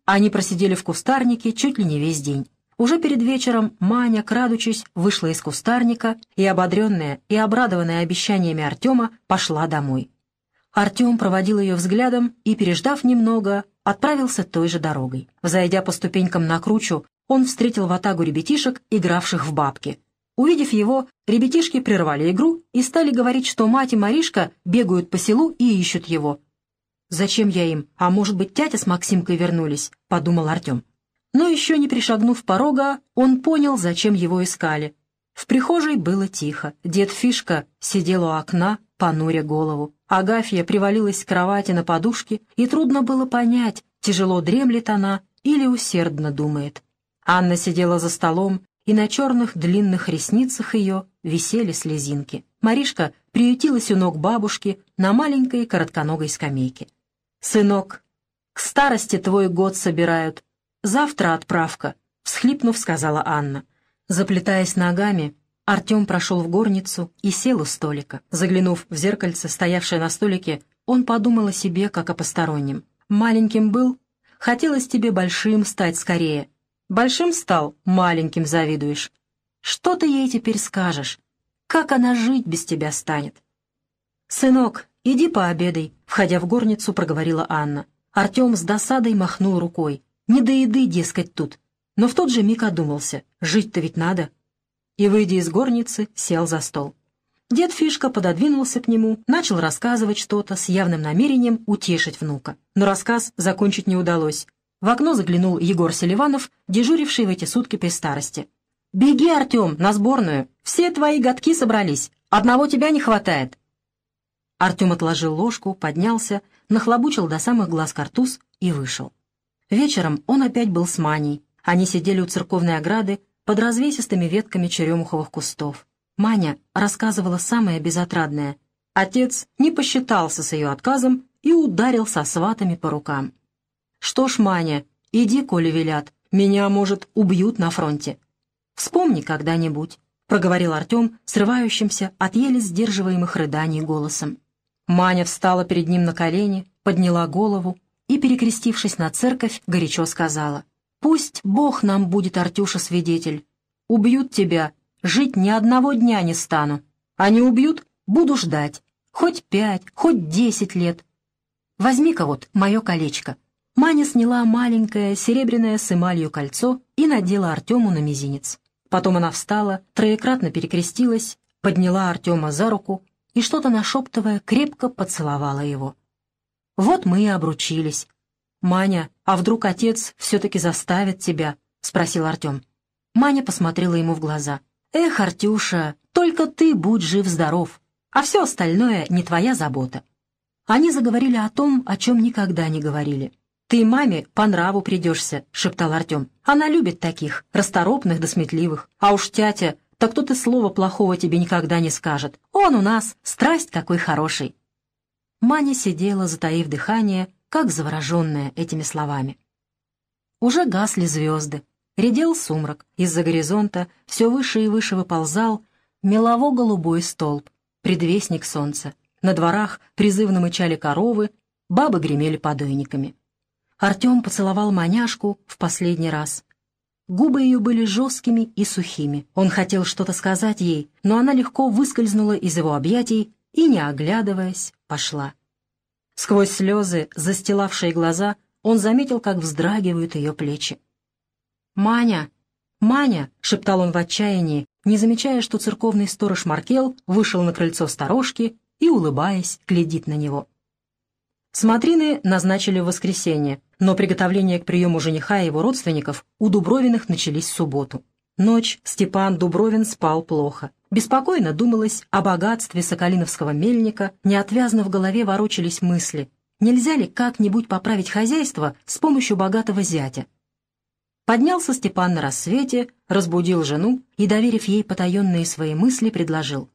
Они просидели в кустарнике чуть ли не весь день. Уже перед вечером Маня, крадучись, вышла из кустарника и, ободренная и обрадованная обещаниями Артема, пошла домой. Артем проводил ее взглядом и, переждав немного, отправился той же дорогой. Зайдя по ступенькам на кручу, он встретил ватагу ребятишек, игравших в бабки. Увидев его, ребятишки прервали игру и стали говорить, что мать и Маришка бегают по селу и ищут его. «Зачем я им? А может быть, тятя с Максимкой вернулись?» — подумал Артем. Но еще не пришагнув порога, он понял, зачем его искали. В прихожей было тихо. Дед Фишка сидел у окна, понуря голову. Агафья привалилась к кровати на подушке, и трудно было понять, тяжело дремлет она или усердно думает. Анна сидела за столом, и на черных длинных ресницах ее висели слезинки. Маришка приютилась у ног бабушки на маленькой коротконогой скамейке. «Сынок, к старости твой год собирают. Завтра отправка», — всхлипнув, сказала Анна. Заплетаясь ногами, Артем прошел в горницу и сел у столика. Заглянув в зеркальце, стоявшее на столике, он подумал о себе, как о постороннем. «Маленьким был? Хотелось тебе большим стать скорее. Большим стал, маленьким завидуешь. Что ты ей теперь скажешь? Как она жить без тебя станет?» «Сынок, иди пообедай», — входя в горницу, проговорила Анна. Артем с досадой махнул рукой. «Не до еды, дескать, тут». Но в тот же миг одумался. Жить-то ведь надо и, выйдя из горницы, сел за стол. Дед Фишка пододвинулся к нему, начал рассказывать что-то с явным намерением утешить внука. Но рассказ закончить не удалось. В окно заглянул Егор Селиванов, дежуривший в эти сутки при старости. «Беги, Артем, на сборную! Все твои годки собрались! Одного тебя не хватает!» Артем отложил ложку, поднялся, нахлобучил до самых глаз картуз и вышел. Вечером он опять был с Маней. Они сидели у церковной ограды, под развесистыми ветками черемуховых кустов. Маня рассказывала самое безотрадное. Отец не посчитался с ее отказом и ударил со сватами по рукам. «Что ж, Маня, иди, коли велят. Меня, может, убьют на фронте. Вспомни когда-нибудь», — проговорил Артем, срывающимся от еле сдерживаемых рыданий голосом. Маня встала перед ним на колени, подняла голову и, перекрестившись на церковь, горячо сказала. Пусть Бог нам будет, Артюша, свидетель. Убьют тебя, жить ни одного дня не стану. А не убьют, буду ждать. Хоть пять, хоть десять лет. Возьми-ка вот мое колечко. Маня сняла маленькое серебряное с эмалью кольцо и надела Артему на мизинец. Потом она встала, троекратно перекрестилась, подняла Артема за руку и, что-то нашептывая, крепко поцеловала его. Вот мы и обручились, «Маня, а вдруг отец все-таки заставит тебя?» — спросил Артем. Маня посмотрела ему в глаза. «Эх, Артюша, только ты будь жив-здоров, а все остальное не твоя забота». Они заговорили о том, о чем никогда не говорили. «Ты маме по нраву придешься», — шептал Артем. «Она любит таких, расторопных да сметливых. А уж тятя, так тот и слова плохого тебе никогда не скажет. Он у нас, страсть какой хороший». Маня сидела, затаив дыхание, как завороженная этими словами. Уже гасли звезды, редел сумрак, из-за горизонта все выше и выше выползал мелово-голубой столб, предвестник солнца. На дворах призывно мычали коровы, бабы гремели подойниками. Артем поцеловал маняшку в последний раз. Губы ее были жесткими и сухими. Он хотел что-то сказать ей, но она легко выскользнула из его объятий и, не оглядываясь, пошла. Сквозь слезы, застилавшие глаза, он заметил, как вздрагивают ее плечи. «Маня! Маня!» — шептал он в отчаянии, не замечая, что церковный сторож Маркел вышел на крыльцо сторожки и, улыбаясь, глядит на него. Смотрины назначили в воскресенье, но приготовления к приему жениха и его родственников у Дубровиных начались в субботу. Ночь Степан Дубровин спал плохо. Беспокойно думалось о богатстве соколиновского мельника, неотвязно в голове ворочались мысли. Нельзя ли как-нибудь поправить хозяйство с помощью богатого зятя? Поднялся Степан на рассвете, разбудил жену и, доверив ей потаенные свои мысли, предложил.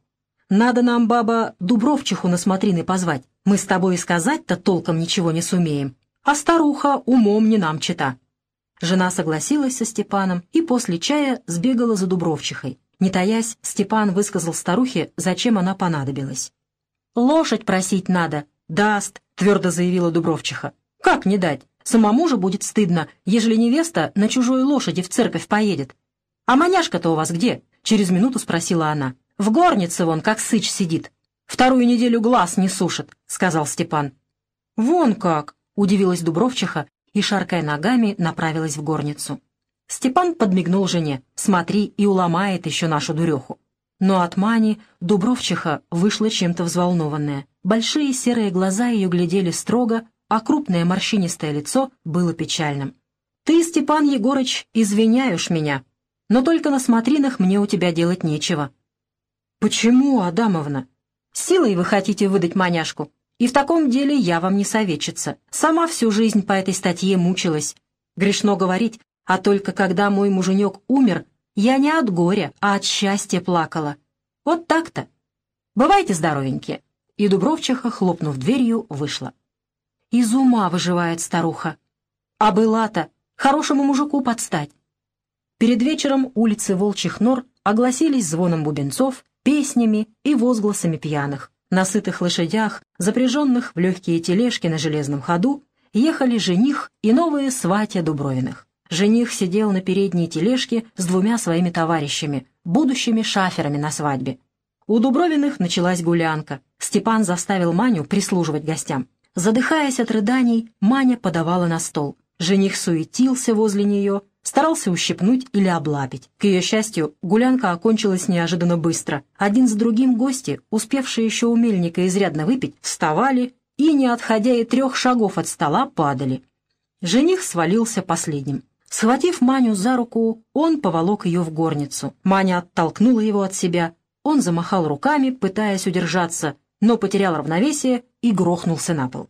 «Надо нам, баба, Дубровчиху на смотрины позвать. Мы с тобой и сказать-то толком ничего не сумеем. а старуха умом не нам чита». Жена согласилась со Степаном и после чая сбегала за Дубровчихой. Не таясь, Степан высказал старухе, зачем она понадобилась. «Лошадь просить надо. Даст», — твердо заявила Дубровчиха. «Как не дать? Самому же будет стыдно, ежели невеста на чужой лошади в церковь поедет. А маняшка-то у вас где?» — через минуту спросила она. «В горнице вон, как сыч сидит. Вторую неделю глаз не сушит», — сказал Степан. «Вон как!» — удивилась Дубровчиха и, шаркая ногами, направилась в горницу. Степан подмигнул жене. «Смотри, и уломает еще нашу дуреху». Но от Мани Дубровчиха вышла чем-то взволнованная. Большие серые глаза ее глядели строго, а крупное морщинистое лицо было печальным. «Ты, Степан Егорыч, извиняешь меня, но только на смотринах мне у тебя делать нечего». «Почему, Адамовна? Силой вы хотите выдать маняшку? И в таком деле я вам не советчица. Сама всю жизнь по этой статье мучилась. Грешно говорить, а только когда мой муженек умер, я не от горя, а от счастья плакала. Вот так-то. Бывайте здоровенькие. И Дубровчиха, хлопнув дверью, вышла. Из ума выживает старуха. А была-то хорошему мужику подстать. Перед вечером улицы Волчьих Нор огласились звоном бубенцов, песнями и возгласами пьяных. На сытых лошадях, запряженных в легкие тележки на железном ходу, ехали жених и новые сватья Дубровиных. Жених сидел на передней тележке с двумя своими товарищами, будущими шаферами на свадьбе. У Дубровиных началась гулянка. Степан заставил Маню прислуживать гостям. Задыхаясь от рыданий, Маня подавала на стол. Жених суетился возле нее, старался ущипнуть или облапить. К ее счастью, гулянка окончилась неожиданно быстро. Один с другим гости, успевшие еще у мельника изрядно выпить, вставали и, не отходя и трех шагов от стола, падали. Жених свалился последним. Схватив Маню за руку, он поволок ее в горницу. Маня оттолкнула его от себя. Он замахал руками, пытаясь удержаться, но потерял равновесие и грохнулся на пол.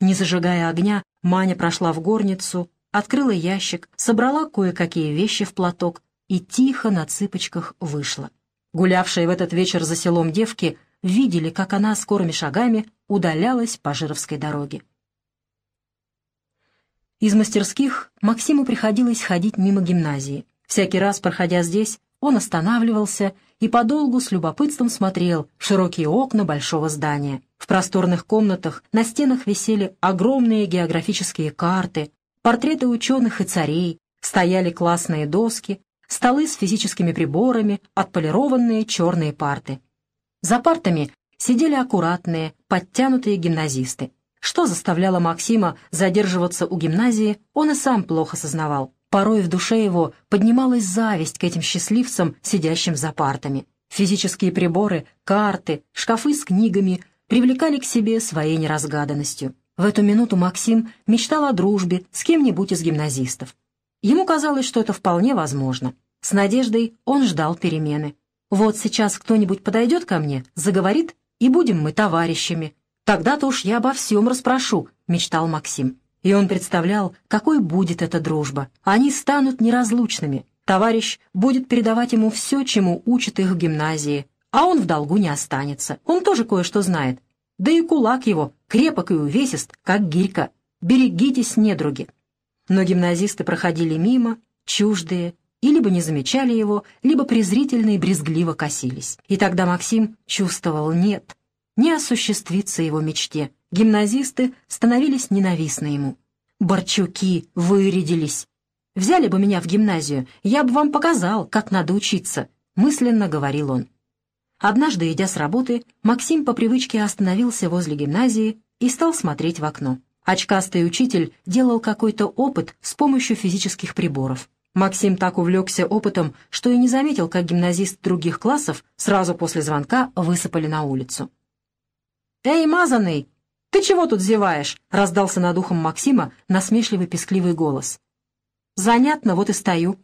Не зажигая огня, Маня прошла в горницу, открыла ящик, собрала кое-какие вещи в платок и тихо на цыпочках вышла. Гулявшие в этот вечер за селом девки видели, как она скорыми шагами удалялась по Жировской дороге. Из мастерских Максиму приходилось ходить мимо гимназии. Всякий раз, проходя здесь, он останавливался и подолгу с любопытством смотрел в широкие окна большого здания. В просторных комнатах на стенах висели огромные географические карты, портреты ученых и царей, стояли классные доски, столы с физическими приборами, отполированные черные парты. За партами сидели аккуратные, подтянутые гимназисты. Что заставляло Максима задерживаться у гимназии, он и сам плохо сознавал. Порой в душе его поднималась зависть к этим счастливцам, сидящим за партами. Физические приборы, карты, шкафы с книгами привлекали к себе своей неразгаданностью. В эту минуту Максим мечтал о дружбе с кем-нибудь из гимназистов. Ему казалось, что это вполне возможно. С надеждой он ждал перемены. Вот сейчас кто-нибудь подойдет ко мне, заговорит, и будем мы товарищами, Тогда-то уж я обо всем расспрошу», — мечтал Максим. И он представлял, какой будет эта дружба. Они станут неразлучными. Товарищ будет передавать ему все, чему учат их в гимназии, а он в долгу не останется. Он тоже кое-что знает. Да и кулак его крепок и увесист, как гирька. Берегитесь, недруги. Но гимназисты проходили мимо, чуждые, и либо не замечали его, либо презрительно и брезгливо косились. И тогда Максим чувствовал «нет, не осуществится его мечте. Гимназисты становились ненавистны ему. Борчуки вырядились. «Взяли бы меня в гимназию, я бы вам показал, как надо учиться», — мысленно говорил он. Однажды, идя с работы, Максим по привычке остановился возле гимназии и стал смотреть в окно. Очкастый учитель делал какой-то опыт с помощью физических приборов. Максим так увлекся опытом, что и не заметил, как гимназист других классов сразу после звонка высыпали на улицу. «Эй, мазанный, ты чего тут зеваешь?» — раздался над ухом Максима насмешливый пескливый голос. «Занятно, вот и стою».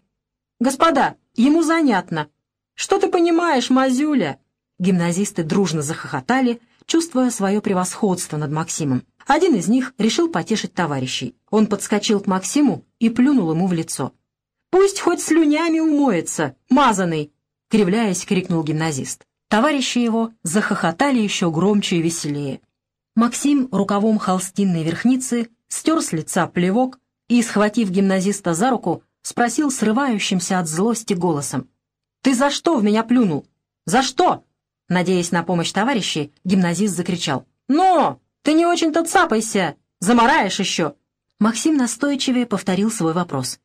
«Господа, ему занятно». «Что ты понимаешь, мазюля?» Гимназисты дружно захохотали, чувствуя свое превосходство над Максимом. Один из них решил потешить товарищей. Он подскочил к Максиму и плюнул ему в лицо. «Пусть хоть слюнями умоется, мазаный!» — кривляясь, крикнул гимназист. Товарищи его захохотали еще громче и веселее. Максим рукавом холстинной верхницы стер с лица плевок и, схватив гимназиста за руку, спросил срывающимся от злости голосом. «Ты за что в меня плюнул? За что?» Надеясь на помощь товарищей, гимназист закричал. «Но! Ты не очень-то цапайся! Замараешь еще!» Максим настойчивее повторил свой вопрос.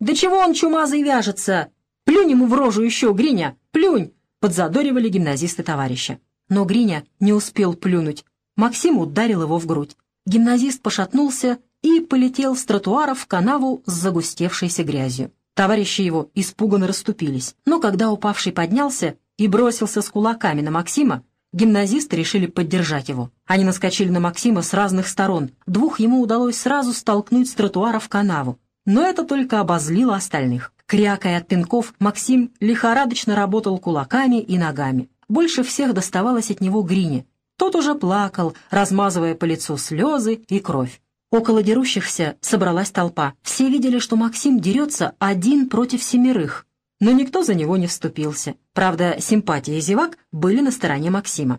«Да чего он чумазый вяжется? Плюнь ему в рожу еще, Гриня! Плюнь!» Подзадоривали гимназисты товарища. Но Гриня не успел плюнуть. Максим ударил его в грудь. Гимназист пошатнулся и полетел с тротуара в канаву с загустевшейся грязью. Товарищи его испуганно расступились, но когда упавший поднялся и бросился с кулаками на Максима, гимназисты решили поддержать его. Они наскочили на Максима с разных сторон. Двух ему удалось сразу столкнуть с тротуара в канаву, но это только обозлило остальных. Крякая от пинков, Максим лихорадочно работал кулаками и ногами. Больше всех доставалось от него Грине. Тот уже плакал, размазывая по лицу слезы и кровь. Около дерущихся собралась толпа. Все видели, что Максим дерется один против семерых, но никто за него не вступился. Правда, симпатии зевак были на стороне Максима.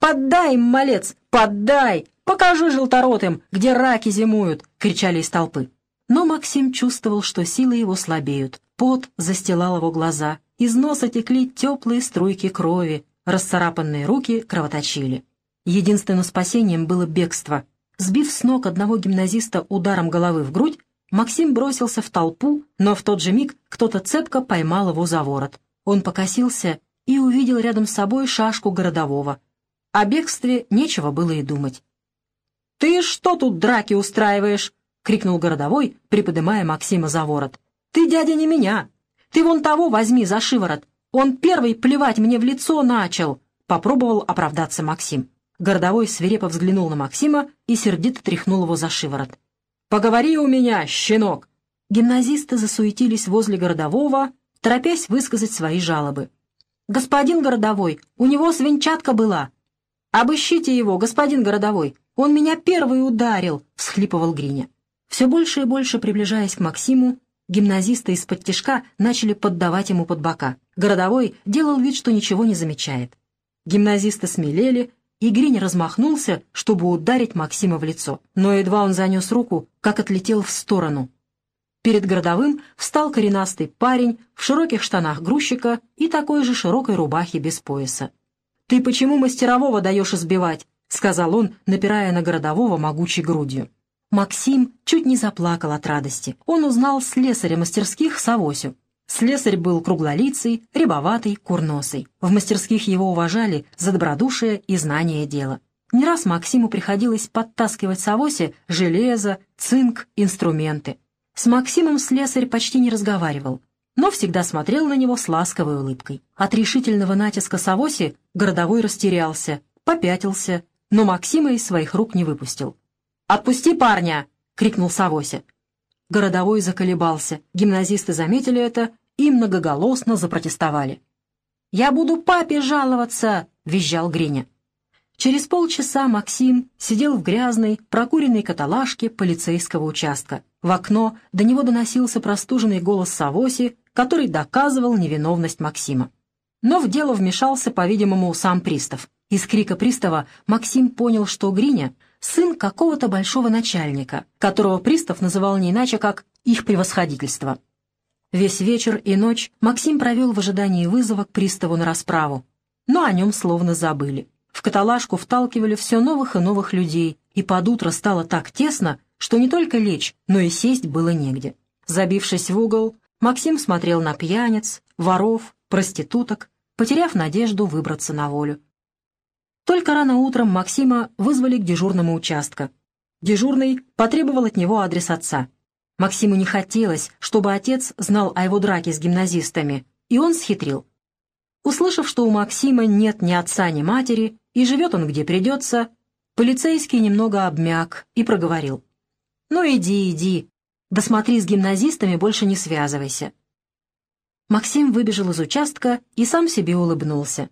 «Поддай им, малец, поддай! Покажи желторотым, где раки зимуют!» — кричали из толпы. Но Максим чувствовал, что силы его слабеют. Пот застилал его глаза, из носа текли теплые струйки крови, расцарапанные руки кровоточили. Единственным спасением было бегство. Сбив с ног одного гимназиста ударом головы в грудь, Максим бросился в толпу, но в тот же миг кто-то цепко поймал его за ворот. Он покосился и увидел рядом с собой шашку городового. О бегстве нечего было и думать. «Ты что тут драки устраиваешь?» — крикнул городовой, приподымая Максима за ворот. «Ты, дядя, не меня! Ты вон того возьми за шиворот! Он первый плевать мне в лицо начал!» — попробовал оправдаться Максим. Городовой свирепо взглянул на Максима и сердито тряхнул его за шиворот. «Поговори у меня, щенок!» Гимназисты засуетились возле городового, торопясь высказать свои жалобы. «Господин городовой, у него свинчатка была!» «Обыщите его, господин городовой! Он меня первый ударил!» — всхлипывал Гриня. Все больше и больше приближаясь к Максиму, гимназисты из-под тяжка начали поддавать ему под бока. Городовой делал вид, что ничего не замечает. Гимназисты смелели, и Гринь размахнулся, чтобы ударить Максима в лицо. Но едва он занес руку, как отлетел в сторону. Перед городовым встал коренастый парень в широких штанах грузчика и такой же широкой рубахе без пояса. «Ты почему мастерового даешь избивать?» — сказал он, напирая на городового могучей грудью. Максим чуть не заплакал от радости. Он узнал слесаря мастерских Савосю. Слесарь был круглолицый, рябоватый, курносый. В мастерских его уважали за добродушие и знание дела. Не раз Максиму приходилось подтаскивать Савосе железо, цинк, инструменты. С Максимом слесарь почти не разговаривал, но всегда смотрел на него с ласковой улыбкой. От решительного натиска Савоси городовой растерялся, попятился, но Максима из своих рук не выпустил. «Отпусти парня!» — крикнул Савося. Городовой заколебался. Гимназисты заметили это и многоголосно запротестовали. «Я буду папе жаловаться!» — визжал Гриня. Через полчаса Максим сидел в грязной, прокуренной каталажке полицейского участка. В окно до него доносился простуженный голос Савоси, который доказывал невиновность Максима. Но в дело вмешался, по-видимому, сам пристав. Из крика пристава Максим понял, что Гриня сын какого-то большого начальника, которого пристав называл не иначе, как «их превосходительство». Весь вечер и ночь Максим провел в ожидании вызова к приставу на расправу, но о нем словно забыли. В каталажку вталкивали все новых и новых людей, и под утро стало так тесно, что не только лечь, но и сесть было негде. Забившись в угол, Максим смотрел на пьяниц, воров, проституток, потеряв надежду выбраться на волю. Только рано утром Максима вызвали к дежурному участка. Дежурный потребовал от него адрес отца. Максиму не хотелось, чтобы отец знал о его драке с гимназистами, и он схитрил. Услышав, что у Максима нет ни отца, ни матери, и живет он где придется, полицейский немного обмяк и проговорил. «Ну иди, иди, да смотри, с гимназистами больше не связывайся». Максим выбежал из участка и сам себе улыбнулся.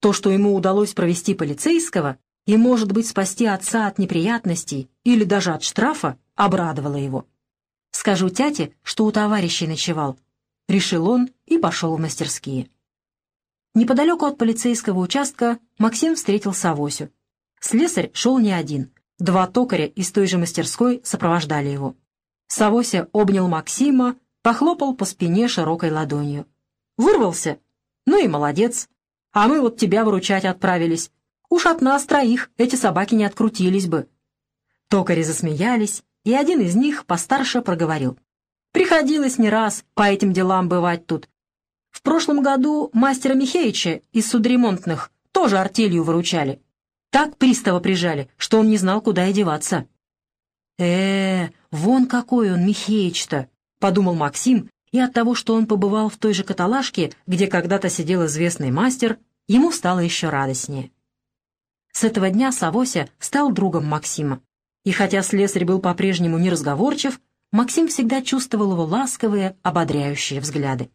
То, что ему удалось провести полицейского и, может быть, спасти отца от неприятностей или даже от штрафа, обрадовало его. «Скажу тяте, что у товарищей ночевал», — решил он и пошел в мастерские. Неподалеку от полицейского участка Максим встретил Савосю. Слесарь шел не один. Два токаря из той же мастерской сопровождали его. Савося обнял Максима, похлопал по спине широкой ладонью. «Вырвался? Ну и молодец. А мы вот тебя выручать отправились. Уж от нас троих эти собаки не открутились бы». Токари засмеялись, и один из них постарше проговорил. «Приходилось не раз по этим делам бывать тут. В прошлом году мастера Михеича из судремонтных тоже артелью выручали. Так пристава прижали, что он не знал, куда и деваться. э, -э вон какой он, Михеич-то!» — подумал Максим, и от того, что он побывал в той же каталажке, где когда-то сидел известный мастер, ему стало еще радостнее. С этого дня Савося стал другом Максима. И хотя слесарь был по-прежнему неразговорчив, Максим всегда чувствовал его ласковые, ободряющие взгляды.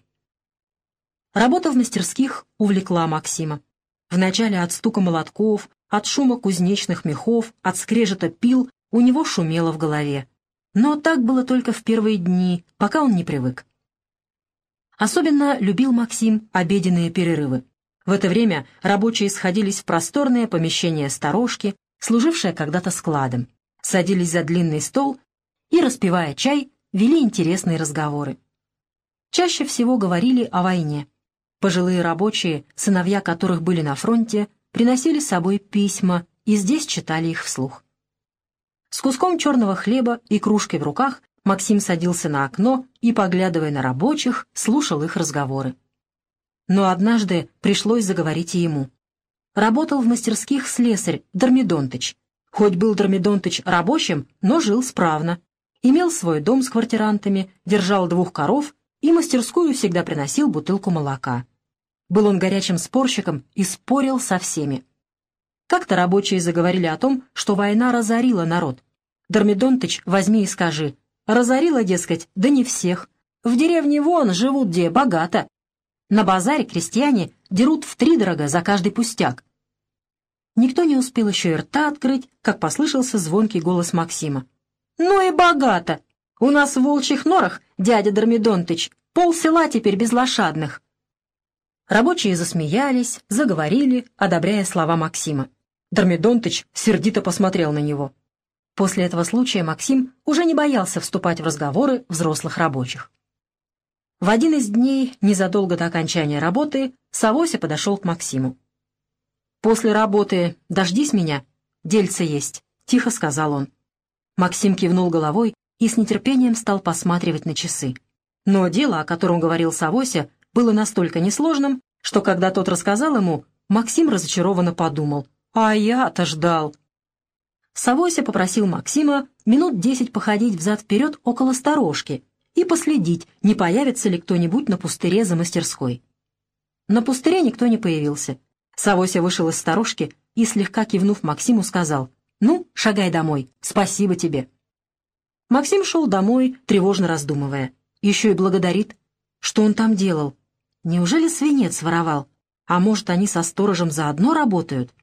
Работа в мастерских увлекла Максима. Вначале от стука молотков, от шума кузнечных мехов, от скрежета пил у него шумело в голове. Но так было только в первые дни, пока он не привык. Особенно любил Максим обеденные перерывы. В это время рабочие сходились в просторное помещение сторожки, служившее когда-то складом, садились за длинный стол и, распивая чай, вели интересные разговоры. Чаще всего говорили о войне. Пожилые рабочие, сыновья которых были на фронте, приносили с собой письма и здесь читали их вслух. С куском черного хлеба и кружкой в руках Максим садился на окно и, поглядывая на рабочих, слушал их разговоры. Но однажды пришлось заговорить и ему. Работал в мастерских слесарь Дормидонтыч. Хоть был Дормидонтыч рабочим, но жил справно. Имел свой дом с квартирантами, держал двух коров и мастерскую всегда приносил бутылку молока. Был он горячим спорщиком и спорил со всеми. Как-то рабочие заговорили о том, что война разорила народ. Дормидонтыч, возьми и скажи. Разорила, дескать, да не всех. В деревне вон живут где богато. На базаре крестьяне дерут втридорога за каждый пустяк. Никто не успел еще и рта открыть, как послышался звонкий голос Максима. «Ну и богато! У нас в волчьих норах, дядя Дормидонтыч, пол села теперь без лошадных. Рабочие засмеялись, заговорили, одобряя слова Максима. Дормидонтыч сердито посмотрел на него. После этого случая Максим уже не боялся вступать в разговоры взрослых рабочих. В один из дней, незадолго до окончания работы, Савося подошел к Максиму. «После работы дождись меня, дельце есть», — тихо сказал он. Максим кивнул головой и с нетерпением стал посматривать на часы. Но дело, о котором говорил Савося, было настолько несложным, что когда тот рассказал ему, Максим разочарованно подумал, «А я-то ждал». Савося попросил Максима минут десять походить взад-вперед около сторожки и последить, не появится ли кто-нибудь на пустыре за мастерской. На пустыре никто не появился. Савося вышел из сторожки и, слегка кивнув Максиму, сказал, «Ну, шагай домой, спасибо тебе». Максим шел домой, тревожно раздумывая. Еще и благодарит. Что он там делал? Неужели свинец воровал? А может, они со сторожем заодно работают?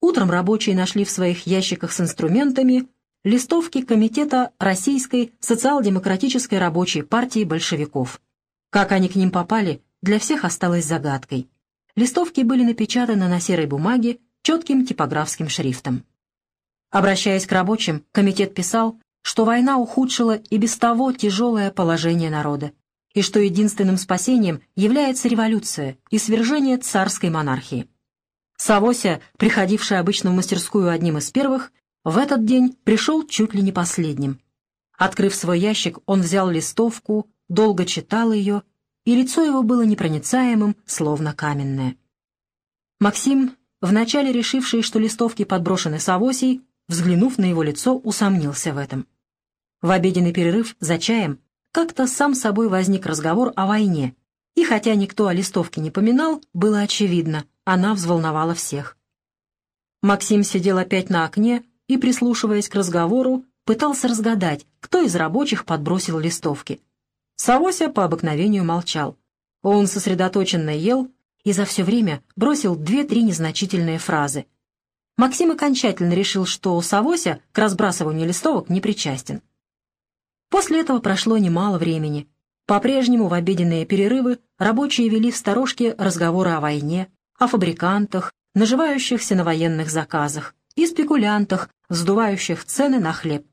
Утром рабочие нашли в своих ящиках с инструментами листовки Комитета Российской социал-демократической рабочей партии большевиков. Как они к ним попали, для всех осталось загадкой. Листовки были напечатаны на серой бумаге четким типографским шрифтом. Обращаясь к рабочим, комитет писал, что война ухудшила и без того тяжелое положение народа и что единственным спасением является революция и свержение царской монархии. Савося, приходивший обычно в мастерскую одним из первых, в этот день пришел чуть ли не последним. Открыв свой ящик, он взял листовку, долго читал ее, и лицо его было непроницаемым, словно каменное. Максим, вначале решивший, что листовки подброшены Савосей, взглянув на его лицо, усомнился в этом. В обеденный перерыв за чаем как-то сам собой возник разговор о войне, и хотя никто о листовке не поминал, было очевидно, она взволновала всех. Максим сидел опять на окне и, прислушиваясь к разговору, пытался разгадать, кто из рабочих подбросил листовки. Савося по обыкновению молчал. Он сосредоточенно ел и за все время бросил две-три незначительные фразы. Максим окончательно решил, что Савося к разбрасыванию листовок не причастен. После этого прошло немало времени. По-прежнему в обеденные перерывы рабочие вели в сторожке разговоры о войне, о фабрикантах, наживающихся на военных заказах, и спекулянтах, вздувающих цены на хлеб.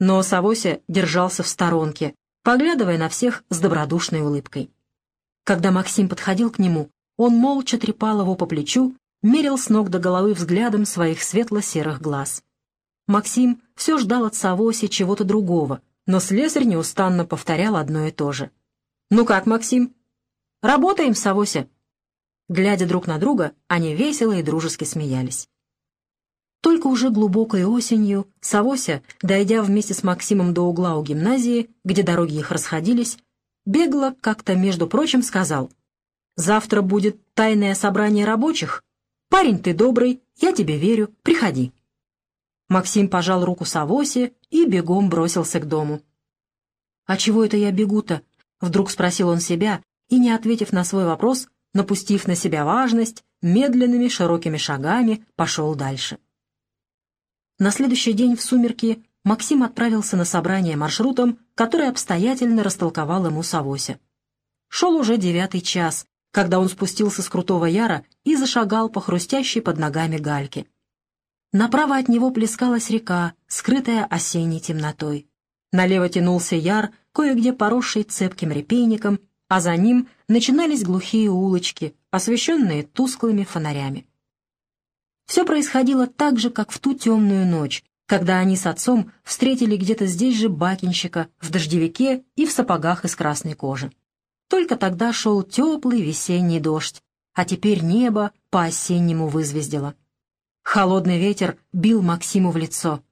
Но Савося держался в сторонке, поглядывая на всех с добродушной улыбкой. Когда Максим подходил к нему, он молча трепал его по плечу, мерил с ног до головы взглядом своих светло-серых глаз. Максим все ждал от Савоси чего-то другого, но слесарь неустанно повторял одно и то же. «Ну как, Максим?» «Работаем, Савося!» Глядя друг на друга, они весело и дружески смеялись. Только уже глубокой осенью Савося, дойдя вместе с Максимом до угла у гимназии, где дороги их расходились, бегло как-то, между прочим, сказал, «Завтра будет тайное собрание рабочих. Парень ты добрый, я тебе верю, приходи». Максим пожал руку Савосе и бегом бросился к дому. «А чего это я бегу-то?» — вдруг спросил он себя, и, не ответив на свой вопрос, напустив на себя важность, медленными широкими шагами пошел дальше. На следующий день в сумерки Максим отправился на собрание маршрутом, который обстоятельно растолковал ему Савося. Шел уже девятый час, когда он спустился с крутого яра и зашагал по хрустящей под ногами гальке. Направо от него плескалась река, скрытая осенней темнотой. Налево тянулся яр, кое-где поросший цепким репейником, а за ним начинались глухие улочки, освещенные тусклыми фонарями. Все происходило так же, как в ту темную ночь, когда они с отцом встретили где-то здесь же бакинщика в дождевике и в сапогах из красной кожи. Только тогда шел теплый весенний дождь, а теперь небо по-осеннему вызвездило. Холодный ветер бил Максиму в лицо.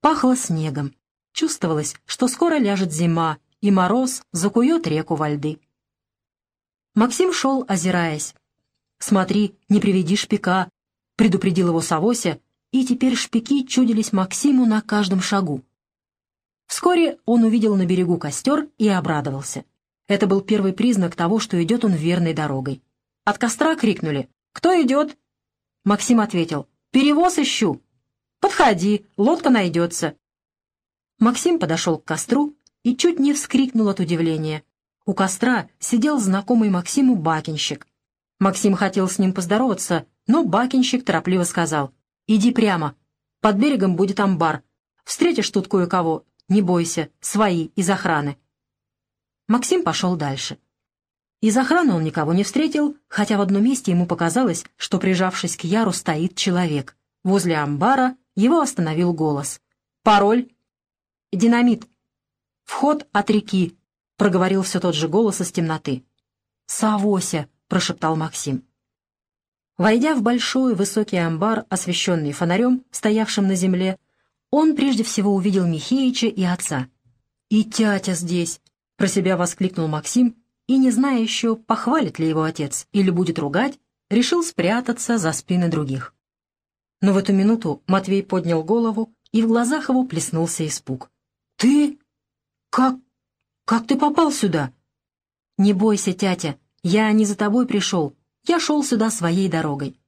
Пахло снегом. Чувствовалось, что скоро ляжет зима, и мороз закует реку во льды. Максим шел, озираясь. «Смотри, не приведи шпика», — предупредил его Савося, и теперь шпики чудились Максиму на каждом шагу. Вскоре он увидел на берегу костер и обрадовался. Это был первый признак того, что идет он верной дорогой. От костра крикнули «Кто идет?» Максим ответил «Перевоз ищу». «Подходи, лодка найдется». Максим подошел к костру и чуть не вскрикнул от удивления. У костра сидел знакомый Максиму бакинщик. Максим хотел с ним поздороваться, но бакинщик торопливо сказал, «Иди прямо. Под берегом будет амбар. Встретишь тут кое-кого. Не бойся, свои, из охраны». Максим пошел дальше. Из охраны он никого не встретил, хотя в одном месте ему показалось, что, прижавшись к яру, стоит человек. Возле амбара его остановил голос. «Пароль?» «Динамит. Вход от реки проговорил все тот же голос из темноты. «Савося!» — прошептал Максим. Войдя в большой высокий амбар, освещенный фонарем, стоявшим на земле, он прежде всего увидел Михеича и отца. «И тятя здесь!» — про себя воскликнул Максим, и, не зная еще, похвалит ли его отец или будет ругать, решил спрятаться за спины других. Но в эту минуту Матвей поднял голову, и в глазах его плеснулся испуг. «Ты? Как «Как ты попал сюда?» «Не бойся, тятя, я не за тобой пришел, я шел сюда своей дорогой».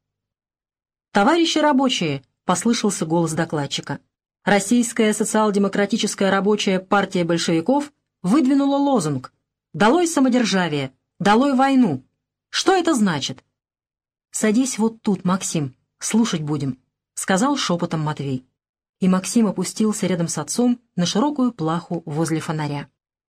«Товарищи рабочие!» — послышался голос докладчика. Российская социал-демократическая рабочая партия большевиков выдвинула лозунг «Долой самодержавие! Долой войну!» Что это значит? «Садись вот тут, Максим, слушать будем», — сказал шепотом Матвей. И Максим опустился рядом с отцом на широкую плаху возле фонаря.